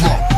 rock.